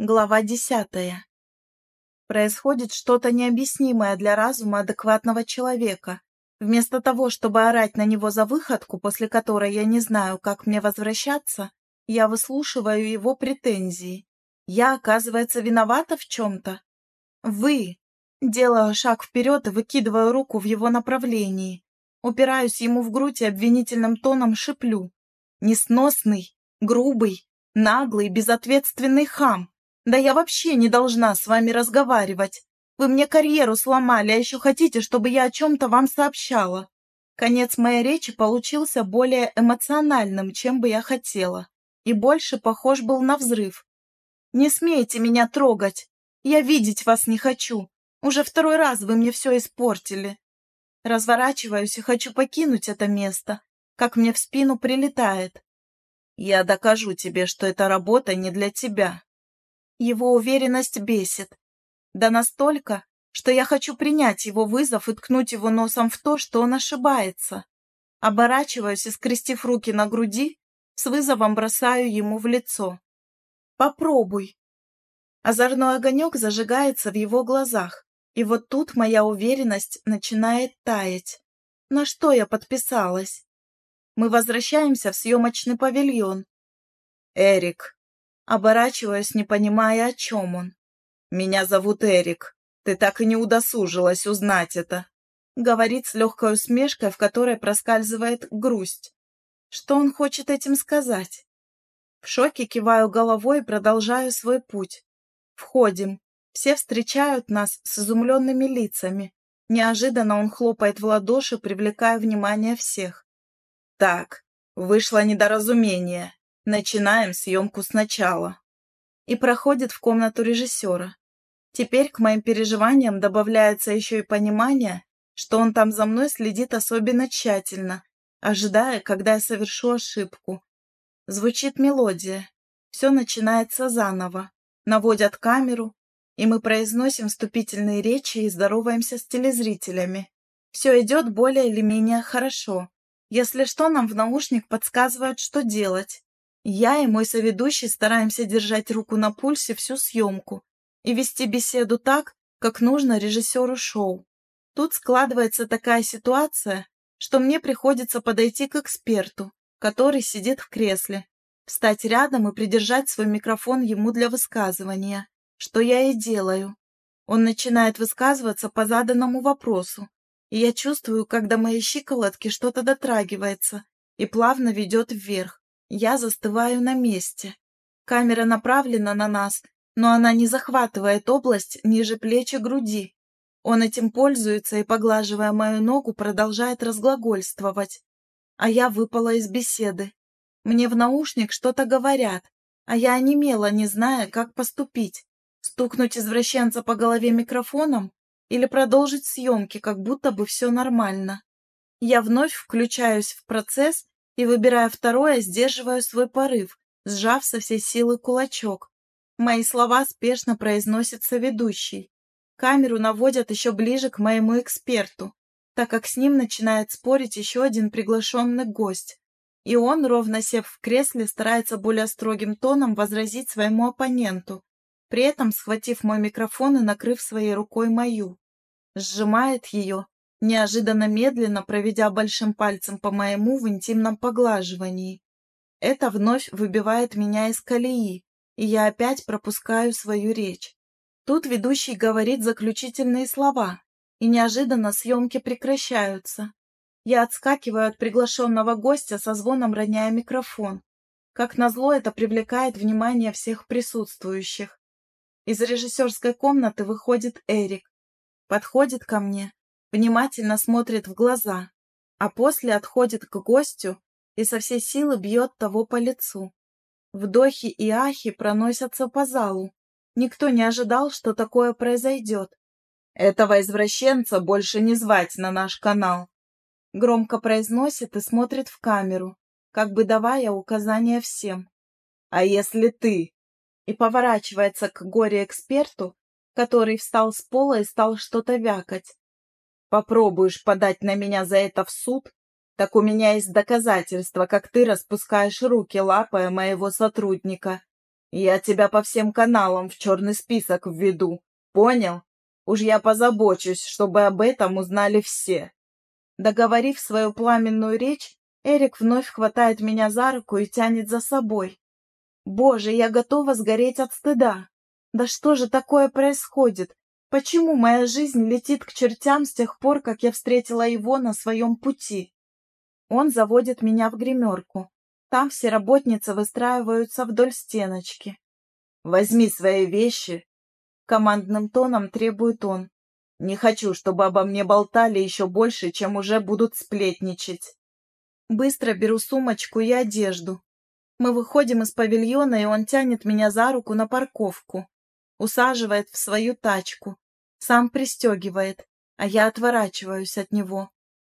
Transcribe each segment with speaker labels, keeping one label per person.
Speaker 1: Глава десятая. Происходит что-то необъяснимое для разума адекватного человека. Вместо того, чтобы орать на него за выходку, после которой я не знаю, как мне возвращаться, я выслушиваю его претензии. Я, оказывается, виновата в чем-то. Вы. Делаю шаг вперед и выкидываю руку в его направлении. Упираюсь ему в грудь и обвинительным тоном шиплю. Несносный, грубый, наглый, безответственный хам. Да я вообще не должна с вами разговаривать. Вы мне карьеру сломали, а еще хотите, чтобы я о чем-то вам сообщала. Конец моей речи получился более эмоциональным, чем бы я хотела, и больше похож был на взрыв. Не смейте меня трогать. Я видеть вас не хочу. Уже второй раз вы мне все испортили. Разворачиваюсь и хочу покинуть это место, как мне в спину прилетает. Я докажу тебе, что эта работа не для тебя. Его уверенность бесит. Да настолько, что я хочу принять его вызов и ткнуть его носом в то, что он ошибается. Оборачиваюсь и, скрестив руки на груди, с вызовом бросаю ему в лицо. «Попробуй». Озорной огонек зажигается в его глазах, и вот тут моя уверенность начинает таять. На что я подписалась? Мы возвращаемся в съемочный павильон. «Эрик», Оборачиваясь, не понимая, о чем он. «Меня зовут Эрик. Ты так и не удосужилась узнать это», — говорит с легкой усмешкой, в которой проскальзывает грусть. Что он хочет этим сказать? В шоке киваю головой и продолжаю свой путь. Входим. Все встречают нас с изумленными лицами. Неожиданно он хлопает в ладоши, привлекая внимание всех. «Так, вышло недоразумение. Начинаем съемку сначала. И проходит в комнату режиссера. Теперь к моим переживаниям добавляется еще и понимание, что он там за мной следит особенно тщательно, ожидая, когда я совершу ошибку. Звучит мелодия. Все начинается заново. Наводят камеру, и мы произносим вступительные речи и здороваемся с телезрителями. Все идет более или менее хорошо. Если что, нам в наушник подсказывают, что делать. Я и мой соведущий стараемся держать руку на пульсе всю съемку и вести беседу так, как нужно режиссеру шоу. Тут складывается такая ситуация, что мне приходится подойти к эксперту, который сидит в кресле, встать рядом и придержать свой микрофон ему для высказывания, что я и делаю. Он начинает высказываться по заданному вопросу, и я чувствую, когда мои щиколотки что-то дотрагивается и плавно ведет вверх. Я застываю на месте. Камера направлена на нас, но она не захватывает область ниже плечи груди. Он этим пользуется и, поглаживая мою ногу, продолжает разглагольствовать. А я выпала из беседы. Мне в наушник что-то говорят, а я онемела, не зная, как поступить. Стукнуть извращенца по голове микрофоном или продолжить съемки, как будто бы все нормально. Я вновь включаюсь в процесс и, выбирая второе, сдерживаю свой порыв, сжав со всей силы кулачок. Мои слова спешно произносится ведущий. Камеру наводят еще ближе к моему эксперту, так как с ним начинает спорить еще один приглашенный гость. И он, ровно сев в кресле, старается более строгим тоном возразить своему оппоненту, при этом схватив мой микрофон и накрыв своей рукой мою. Сжимает ее, неожиданно медленно проведя большим пальцем по моему в интимном поглаживании. Это вновь выбивает меня из колеи, и я опять пропускаю свою речь. Тут ведущий говорит заключительные слова, и неожиданно съемки прекращаются. Я отскакиваю от приглашенного гостя со звоном роняя микрофон. Как назло, это привлекает внимание всех присутствующих. Из режиссерской комнаты выходит Эрик. Подходит ко мне, внимательно смотрит в глаза, а после отходит к гостю и со всей силы бьет того по лицу. Вдохи и ахи проносятся по залу. Никто не ожидал, что такое произойдет. «Этого извращенца больше не звать на наш канал», громко произносит и смотрит в камеру, как бы давая указания всем. «А если ты?» и поворачивается к горе-эксперту, который встал с пола и стал что-то вякать. Попробуешь подать на меня за это в суд, так у меня есть доказательства, как ты распускаешь руки, лапая моего сотрудника. Я тебя по всем каналам в черный список введу. Понял? Уж я позабочусь, чтобы об этом узнали все. Договорив свою пламенную речь, Эрик вновь хватает меня за руку и тянет за собой. Боже, я готова сгореть от стыда. Да что же такое происходит? Почему моя жизнь летит к чертям с тех пор, как я встретила его на своем пути? Он заводит меня в гримерку. Там все работницы выстраиваются вдоль стеночки. «Возьми свои вещи!» Командным тоном требует он. «Не хочу, чтобы обо мне болтали еще больше, чем уже будут сплетничать». Быстро беру сумочку и одежду. Мы выходим из павильона, и он тянет меня за руку на парковку. Усаживает в свою тачку. Сам пристегивает, а я отворачиваюсь от него.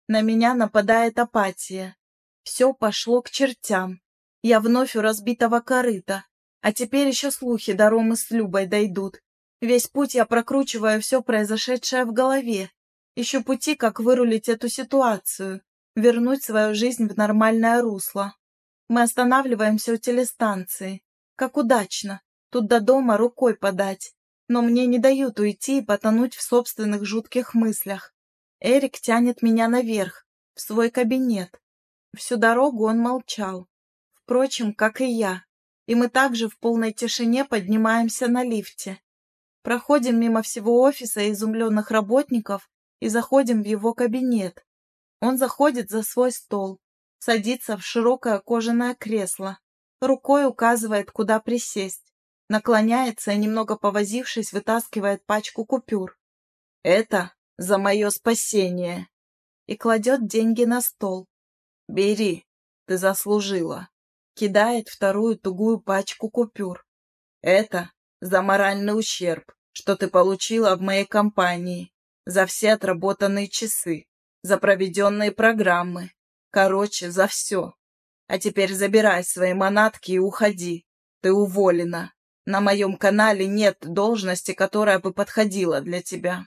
Speaker 1: На меня нападает апатия. Все пошло к чертям. Я вновь у разбитого корыта. А теперь еще слухи до Ромы с Любой дойдут. Весь путь я прокручиваю все произошедшее в голове. Ищу пути, как вырулить эту ситуацию, вернуть свою жизнь в нормальное русло. Мы останавливаемся у телестанции. Как удачно. Тут до дома рукой подать. Но мне не дают уйти и потонуть в собственных жутких мыслях. Эрик тянет меня наверх, в свой кабинет. Всю дорогу он молчал. Впрочем, как и я. И мы также в полной тишине поднимаемся на лифте. Проходим мимо всего офиса изумленных работников и заходим в его кабинет. Он заходит за свой стол, садится в широкое кожаное кресло, рукой указывает, куда присесть, наклоняется и, немного повозившись, вытаскивает пачку купюр. «Это за мое спасение!» и кладет деньги на стол. «Бери, ты заслужила!» Кидает вторую тугую пачку купюр. «Это за моральный ущерб, что ты получила в моей компании, за все отработанные часы, за проведенные программы, короче, за все. А теперь забирай свои манатки и уходи. Ты уволена. На моем канале нет должности, которая бы подходила для тебя.